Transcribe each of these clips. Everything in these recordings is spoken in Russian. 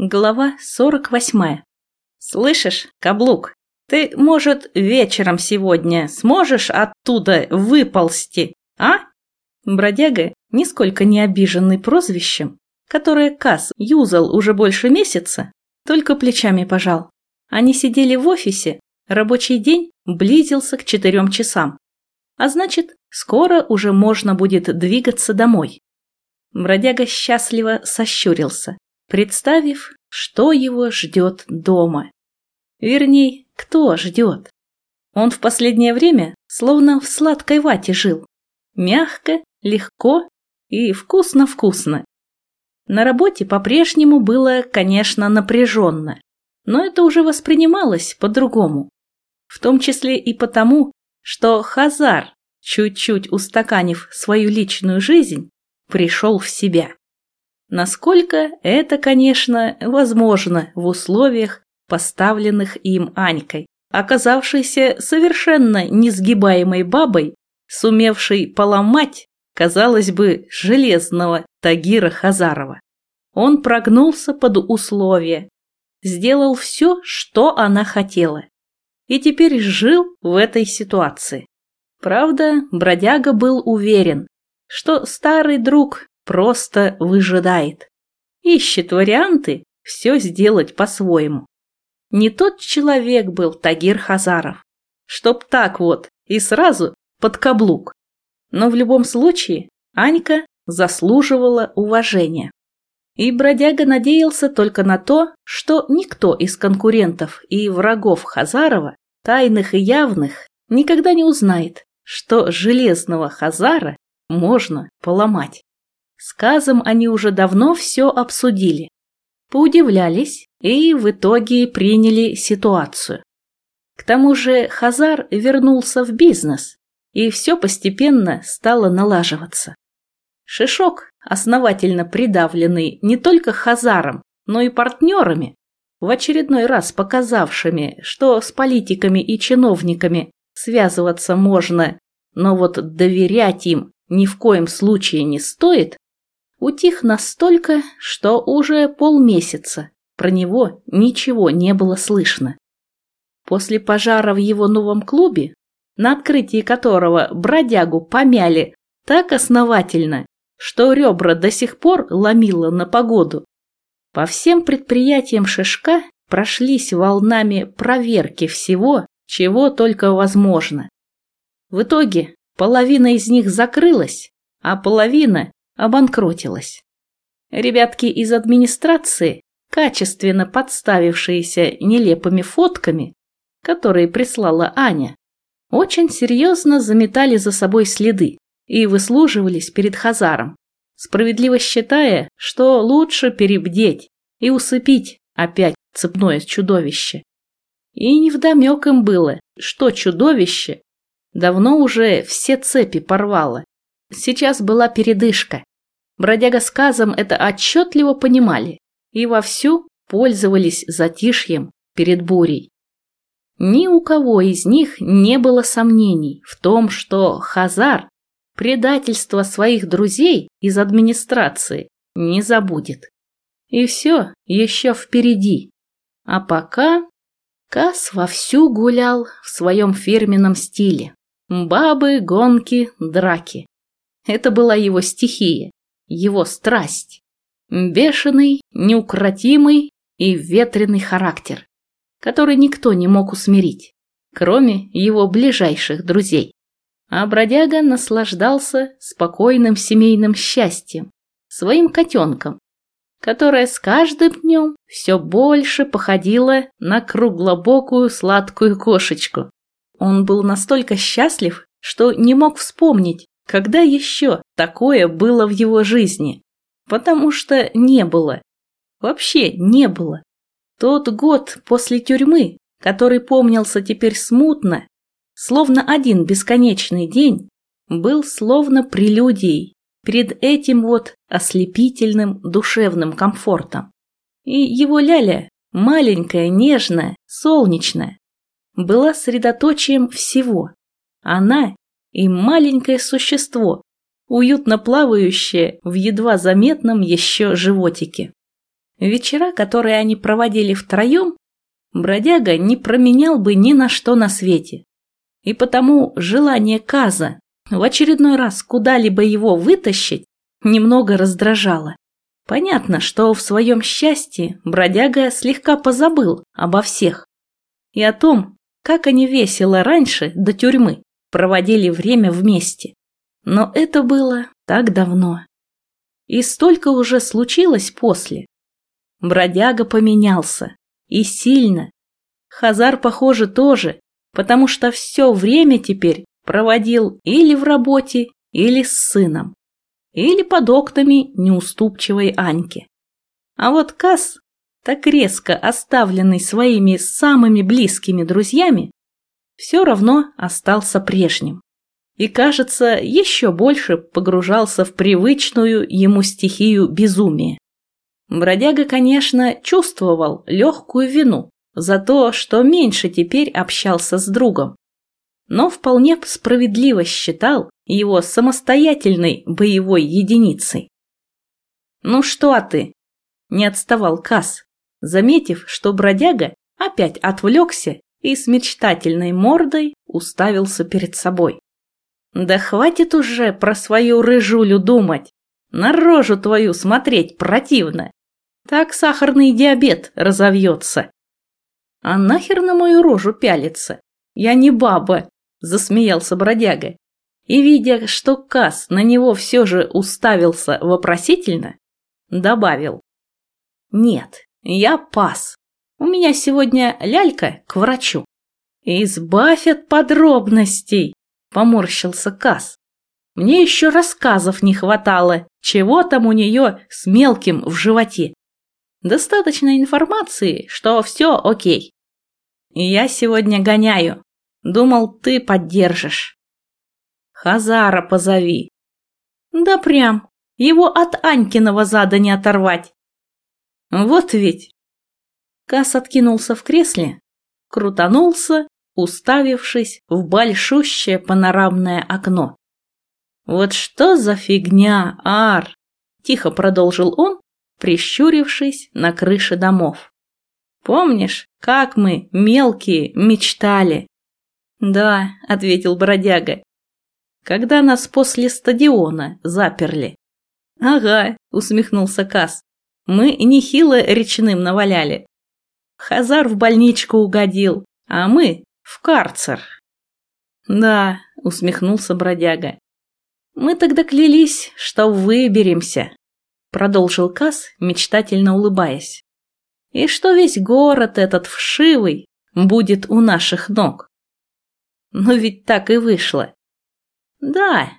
Глава 48. «Слышишь, каблук, ты, может, вечером сегодня сможешь оттуда выползти, а?» Бродяга, нисколько не обиженный прозвищем, которое Касс юзал уже больше месяца, только плечами пожал. Они сидели в офисе, рабочий день близился к четырем часам. А значит, скоро уже можно будет двигаться домой. Бродяга счастливо сощурился представив, что его ждет дома. Вернее, кто ждет. Он в последнее время словно в сладкой вате жил. Мягко, легко и вкусно-вкусно. На работе по-прежнему было, конечно, напряженно, но это уже воспринималось по-другому. В том числе и потому, что Хазар, чуть-чуть устаканив свою личную жизнь, пришел в себя. Насколько это, конечно, возможно в условиях, поставленных им Анькой, оказавшейся совершенно несгибаемой бабой, сумевшей поломать, казалось бы, железного Тагира Хазарова. Он прогнулся под условия, сделал все, что она хотела, и теперь жил в этой ситуации. Правда, бродяга был уверен, что старый друг просто выжидает. Ищет варианты все сделать по-своему. Не тот человек был Тагир Хазаров, чтоб так вот и сразу под каблук. Но в любом случае Анька заслуживала уважения. И бродяга надеялся только на то, что никто из конкурентов и врагов Хазарова, тайных и явных, никогда не узнает, что железного Хазара можно поломать. С они уже давно все обсудили. Поудивлялись и в итоге приняли ситуацию. К тому же Хазар вернулся в бизнес, и все постепенно стало налаживаться. Шишок, основательно придавленный не только Хазаром, но и партнерами, в очередной раз показавшими, что с политиками и чиновниками связываться можно, но вот доверять им ни в коем случае не стоит, утих настолько, что уже полмесяца про него ничего не было слышно. После пожара в его новом клубе, на открытии которого бродягу помяли так основательно, что ребра до сих пор ломило на погоду, по всем предприятиям Шишка прошлись волнами проверки всего, чего только возможно. В итоге половина из них закрылась, а половина обанкротилась. Ребятки из администрации, качественно подставившиеся нелепыми фотками, которые прислала Аня, очень серьезно заметали за собой следы и выслуживались перед Хазаром, справедливо считая, что лучше перебдеть и усыпить опять цепное чудовище. И невдомек им было, что чудовище давно уже все цепи порвало. Сейчас была передышка, Бродяга с Казом это отчетливо понимали и вовсю пользовались затишьем перед бурей. Ни у кого из них не было сомнений в том, что Хазар предательство своих друзей из администрации не забудет. И все еще впереди. А пока Каз вовсю гулял в своем фирменном стиле. Бабы, гонки, драки. Это была его стихия его страсть. Бешеный, неукротимый и ветреный характер, который никто не мог усмирить, кроме его ближайших друзей. А бродяга наслаждался спокойным семейным счастьем, своим котенком, которое с каждым днем все больше походило на круглобокую сладкую кошечку. Он был настолько счастлив, что не мог вспомнить, когда еще такое было в его жизни? Потому что не было. Вообще не было. Тот год после тюрьмы, который помнился теперь смутно, словно один бесконечный день, был словно прелюдией перед этим вот ослепительным душевным комфортом. И его ляля, маленькая, нежная, солнечная, была средоточием всего. Она и маленькое существо, уютно плавающее в едва заметном еще животике. Вечера, которые они проводили втроем, бродяга не променял бы ни на что на свете. И потому желание Каза в очередной раз куда-либо его вытащить немного раздражало. Понятно, что в своем счастье бродяга слегка позабыл обо всех. И о том, как они весело раньше, до тюрьмы, проводили время вместе. Но это было так давно. И столько уже случилось после. Бродяга поменялся. И сильно. Хазар, похоже, тоже, потому что все время теперь проводил или в работе, или с сыном, или под окнами неуступчивой Аньки. А вот Кас, так резко оставленный своими самыми близкими друзьями, все равно остался прежним. И, кажется, еще больше погружался в привычную ему стихию безумия. Бродяга, конечно, чувствовал легкую вину за то, что меньше теперь общался с другом, но вполне справедливо считал его самостоятельной боевой единицей. «Ну что ты?» – не отставал Касс, заметив, что бродяга опять отвлекся и с мечтательной мордой уставился перед собой. «Да хватит уже про свою рыжулю думать! На рожу твою смотреть противно! Так сахарный диабет разовьется!» «А нахер на мою рожу пялиться? Я не баба, засмеялся бродяга. И, видя, что Кас на него все же уставился вопросительно, добавил. «Нет, я пас. У меня сегодня лялька к врачу». «Избавь от подробностей!» – поморщился Кас. «Мне еще рассказов не хватало, чего там у нее с мелким в животе. Достаточно информации, что все окей. Я сегодня гоняю, Думал, ты поддержишь. Хазара позови. Да прям, его от Анькиного зада не оторвать. Вот ведь. Кас откинулся в кресле, крутанулся, уставившись в большущее панорамное окно. «Вот что за фигня, Ар!» – тихо продолжил он, прищурившись на крыши домов. «Помнишь, как мы, мелкие, мечтали? «Да», — ответил бродяга. «Когда нас после стадиона заперли». «Ага», — усмехнулся Кас. «Мы нехило речным наваляли. Хазар в больничку угодил, а мы в карцер». «Да», — усмехнулся бродяга. «Мы тогда клялись, что выберемся», — продолжил Кас, мечтательно улыбаясь. «И что весь город этот вшивый будет у наших ног». Но ведь так и вышло. Да,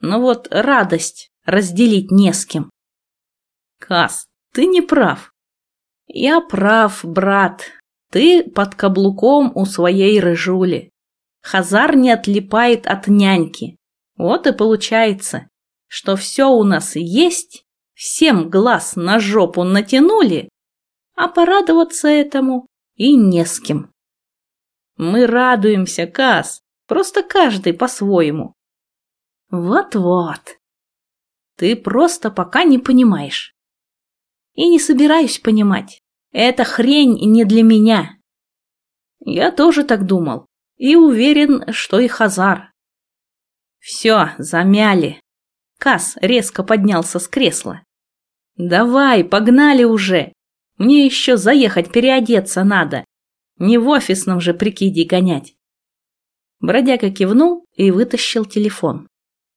но вот радость разделить не с кем. Кас, ты не прав. Я прав, брат. Ты под каблуком у своей рыжули. Хазар не отлипает от няньки. Вот и получается, что все у нас есть, всем глаз на жопу натянули, а порадоваться этому и не с кем. Мы радуемся, Кас, просто каждый по-своему. Вот-вот. Ты просто пока не понимаешь. И не собираюсь понимать. Эта хрень не для меня. Я тоже так думал. И уверен, что и Хазар. Все, замяли. Кас резко поднялся с кресла. Давай, погнали уже. Мне еще заехать переодеться надо. Не в офисном же прикиде гонять. Бродяга кивнул и вытащил телефон.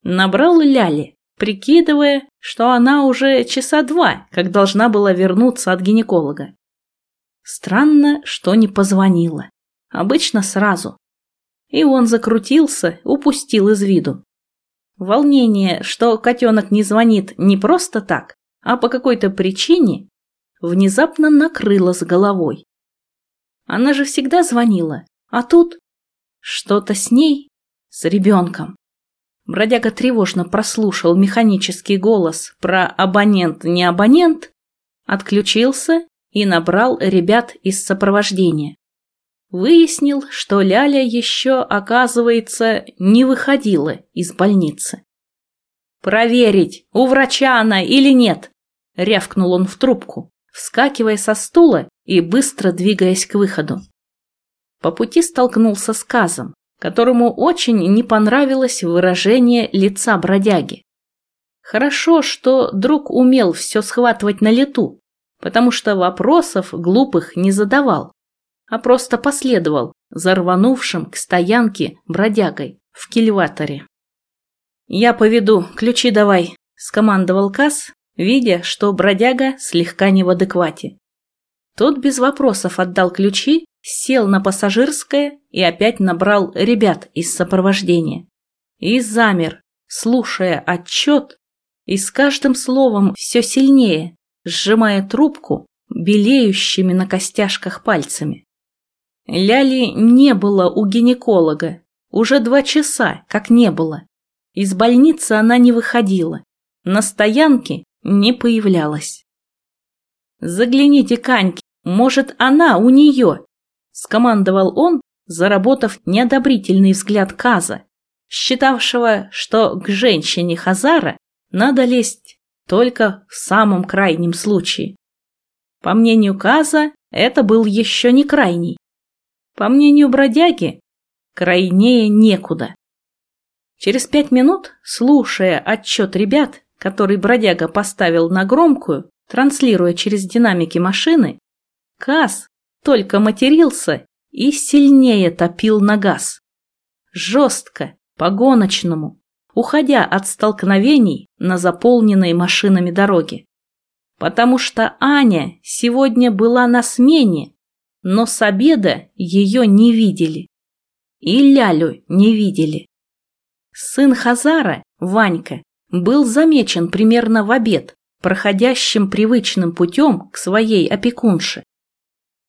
Набрал Ляли, прикидывая, что она уже часа два, как должна была вернуться от гинеколога. Странно, что не позвонила. Обычно сразу. И он закрутился, упустил из виду. Волнение, что котенок не звонит не просто так, а по какой-то причине, внезапно накрыло с головой. Она же всегда звонила. А тут что-то с ней, с ребенком. Бродяга тревожно прослушал механический голос про абонент не абонент, отключился и набрал ребят из сопровождения. Выяснил, что Ляля еще, оказывается, не выходила из больницы. «Проверить, у врача она или нет!» — рявкнул он в трубку, вскакивая со стула и быстро двигаясь к выходу. По пути столкнулся с Казом, которому очень не понравилось выражение лица бродяги. Хорошо, что друг умел все схватывать на лету, потому что вопросов глупых не задавал, а просто последовал за к стоянке бродягой в кильваторе. «Я поведу, ключи давай», – скомандовал Кас, видя, что бродяга слегка не в адеквате. Тот без вопросов отдал ключи, сел на пассажирское и опять набрал ребят из сопровождения. И замер, слушая отчет и с каждым словом все сильнее, сжимая трубку белеющими на костяшках пальцами. Ляли не было у гинеколога. Уже два часа, как не было. Из больницы она не выходила. На стоянке не появлялась. «Загляните к Аньке, может, она у нее?» Скомандовал он, заработав неодобрительный взгляд Каза, считавшего, что к женщине Хазара надо лезть только в самом крайнем случае. По мнению Каза, это был еще не крайний. По мнению бродяги, крайнее некуда. Через пять минут, слушая отчет ребят, который бродяга поставил на громкую, транслируя через динамики машины, Каз только матерился и сильнее топил на газ. Жестко, по-гоночному, уходя от столкновений на заполненной машинами дороге. Потому что Аня сегодня была на смене, но с обеда ее не видели. И Лялю не видели. Сын Хазара, Ванька, был замечен примерно в обед, проходящим привычным путем к своей опекунше.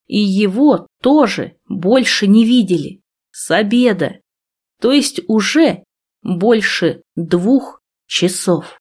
И его тоже больше не видели. С обеда. То есть уже больше двух часов.